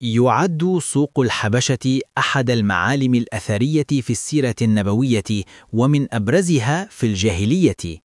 يعد سوق الحبشة أحد المعالم الأثرية في السيرة النبوية ومن أبرزها في الجاهلية.